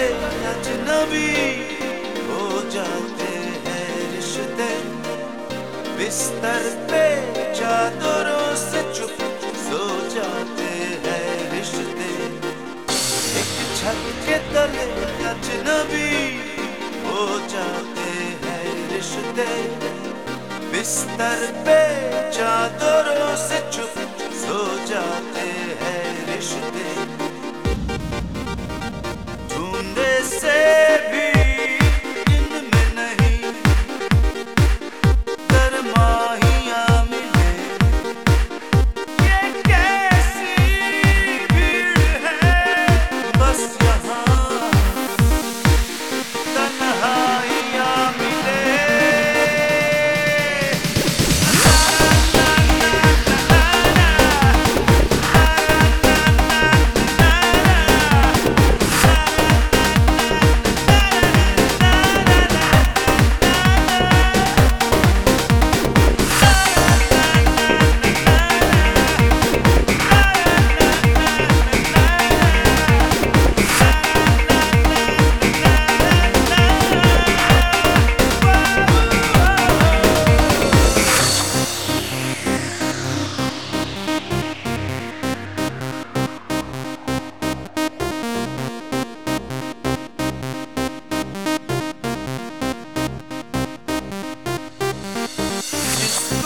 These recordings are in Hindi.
तले अजनबी हो जाते हैं रिश्ते। बिस्तर पे चादरों से चुप सो जाते हैं रिश्ते। एक छत के तले अजनबी हो जाते हैं रिश्ते। बिस्तर पे चादरों सो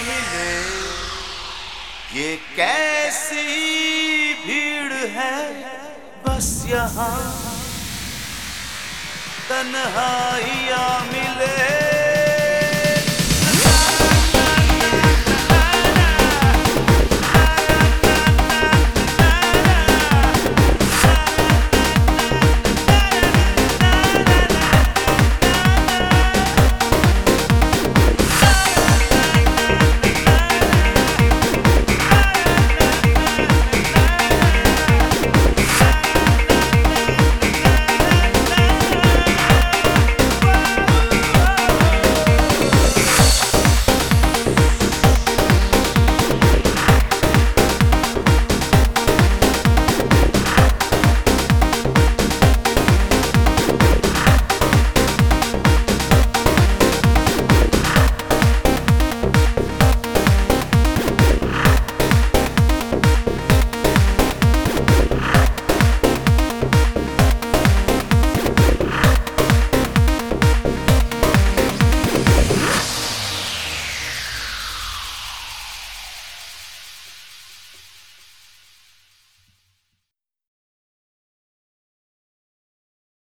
मिले। ये कैसी भीड़ है? बस यहाँ। तन्हाइया